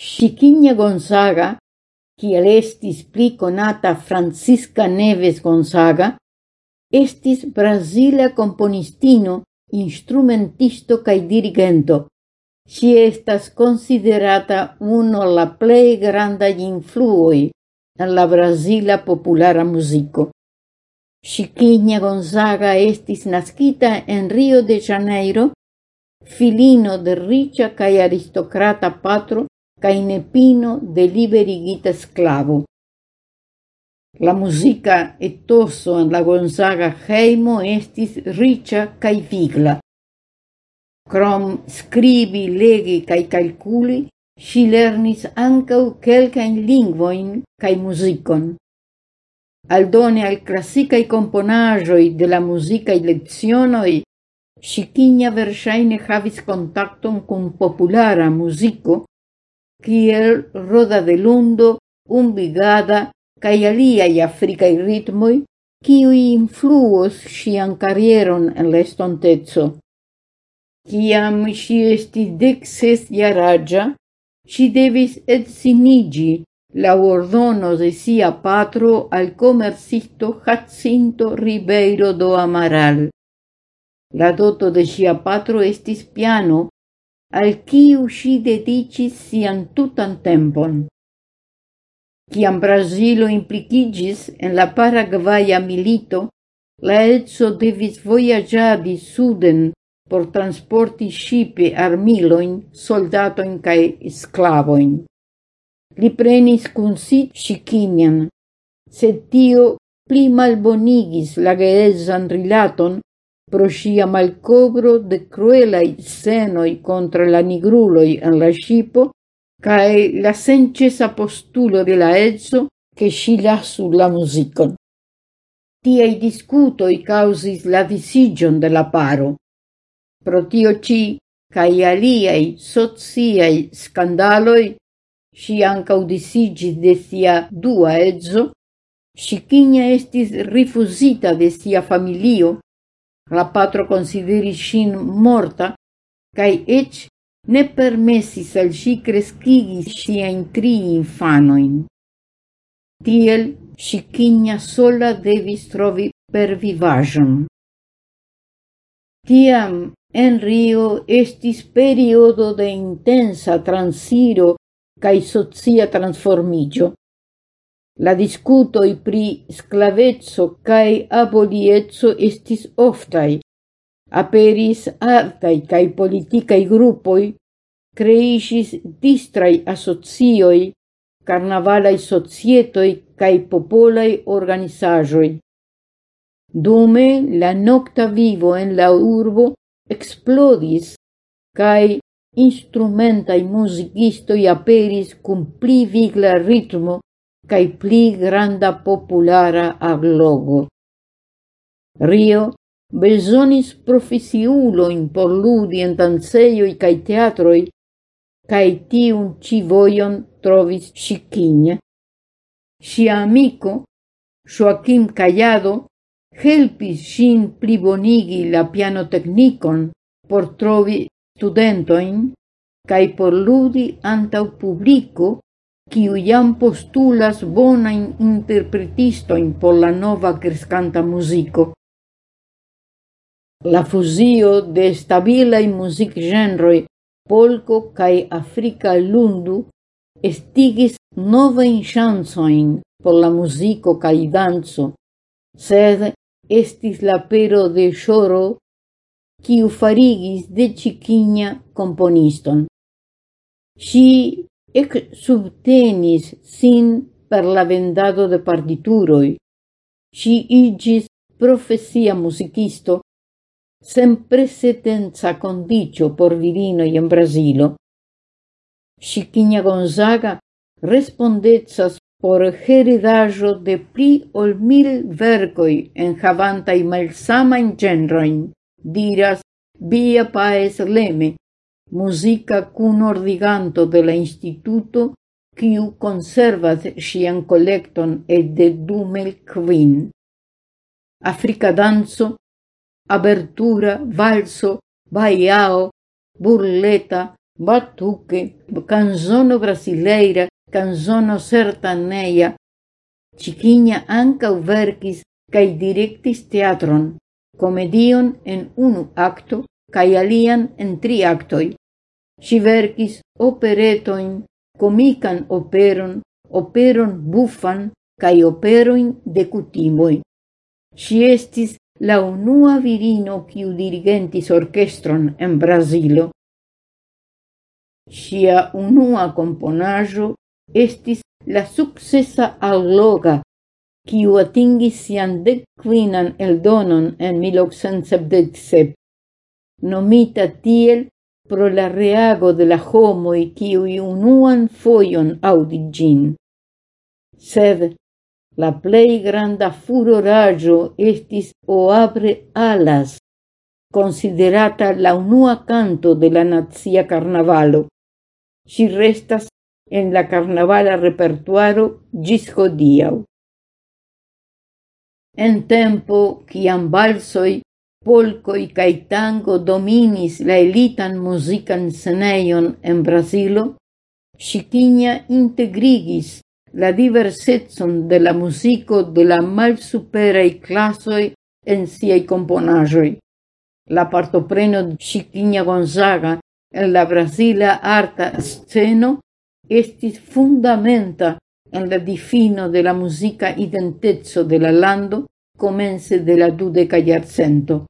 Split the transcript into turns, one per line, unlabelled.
Chiquinha Gonzaga, kiel estis pli conata Francisca Neves Gonzaga, estis brasila componistino, instrumentisto cae dirigento. Si estas considerata uno la plei granda influoi en la Brasilia populara musico. Chiquinha Gonzaga estis nascita en Rio de Janeiro, filino de riĉa cae aristocrata patro cae nepino de liberigita sclavo. La musica etoso en la Gonzaga heimo estis riĉa cae vigla. Krom scribi, legi cae calculi, si lernis ancau kelkajn lingvoin cae muzikon. Aldone al classicae componagioi de la musicae lecionoj, ŝi versaine havis contacton cum populara musico, kiel roda de lundo, umbigada, cae aliai africai ritmoi, kiui influos sian carrieron en la estontezzo. Ciam si esti dexes iaragia, si devis etsinigi la ordono de sia patro al comercisto Jacinto Ribeiro do Amaral. La doto de sia patro estis piano, al quiu si dedicis sian tutan tempon. Ciam Brasilo implicigis en la Paraguaya milito, la etso devis voyagiadi suden por transporti shipe armiloin, soldatoin cae sklavojn. Li prenis cun si Ŝikinian, sed tio pli malbonigis la geezan rilaton pro sia malcobro de cruelai senoi contra la nigruloi en la scipo, cae la sencesa postulo de la ezzo che sci lasu la musicon. Tiei discutoi causis la disigion de la paro. Pro tio ci, cae aliei soziei scandaloi, si ancau disigis de sia dua etso, Sciquinia estis rifusita de sia familio La patro consideris sin morta cae ec ne permesis al ŝi kreskigi ŝiajn tri infanoin. Tiel si kinja sola devis trovi pervivaĵon. Tiam en Rio estis periodo de intensa transiro cae socia transformigio. La discutoi pri sclavezzo cae aboliezzo estis oftai. Aperis artai cae i gruppoi, creisis distrai asocioi, carnavalai societoi cae popolai organizajoi. Dume la nocta vivo en la urbo explodis cae instrumentai musicistoi aperis cum pli vigla ritmo cae pli granda populara aglogo. Rio bezonis profesiulojn por ludi en dancejoj cae teatroi, cae tiun ci voion trovis chiquinha. Sia amico, Joaquim Callado, helpis ŝin plibonigi la pianotecnicon por trovi studentoin, cae por ludi antau publico quiu iam postulas bona interpretisto in por la nova crescanta musico. La fusio de stabilai music genroi polco cae afrika lundu estigis novajn chansoin por la musico cae danzo, sed estis la pero de choro quiu farigis de chiquinha componiston. Si ec subtenis sin per la vendado de partituroi. Si igis profesia musicisto sem precedenza condicio por virinoi in Brasilo. Chiquinha Gonzaga respondezas por heredajo de pli ol mil vercoi en havantai malsamain genroin, diras Via Paes Leme, muzika kun ordiganto de la instituto, kiu konservas ŝian kolekton ede dumel kvin. Afrika danco, abertura, valso, baiao, burleta, batuque, canzono brasileira, canzono sertaneja. Chiquinha ankaŭ verkis kaj direktis teatron, komedion en unu acto. cae alian en tri actoi. Si verkis operetoin, comican operon, operon bufan cae operoin de kutimoj. Si estis la unua virino kiu dirigentis orkestron en Brazilo. Sia unua componajo estis la successa alloga kiu atingis sian el eldonon en 1877. Nomita tiel pro la reago de la homoi quiui unuan foion audigin. Sed la plei granda furoraggio estis o abre alas, considerata la unua canto de la nazia carnavalo. Si restas en la carnavala repertuaro gis hodiau. En tempo, ciam balsoi, polcoi cae tango dominis la elitan musican seneion en Brasilo, Chiquinha integrigis la diversetson de la musico de la mal superei classoi en siei componajoi. La partopreno de Chiquinha Gonzaga en la Brasila arta sceno estis fundamenta en la difino de la musica identezzo de la lando comence de la dudeca iarcento.